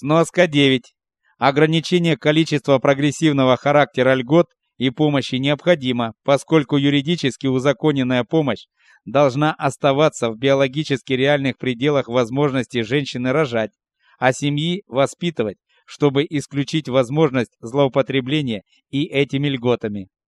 Сноска 9. Ограничение количества прогрессивного характера льгот и помощи необходимо, поскольку юридически узаконенная помощь должна оставаться в биологически реальных пределах возможности женщины рожать, а семьи воспитывать, чтобы исключить возможность злоупотребления и этими льготами.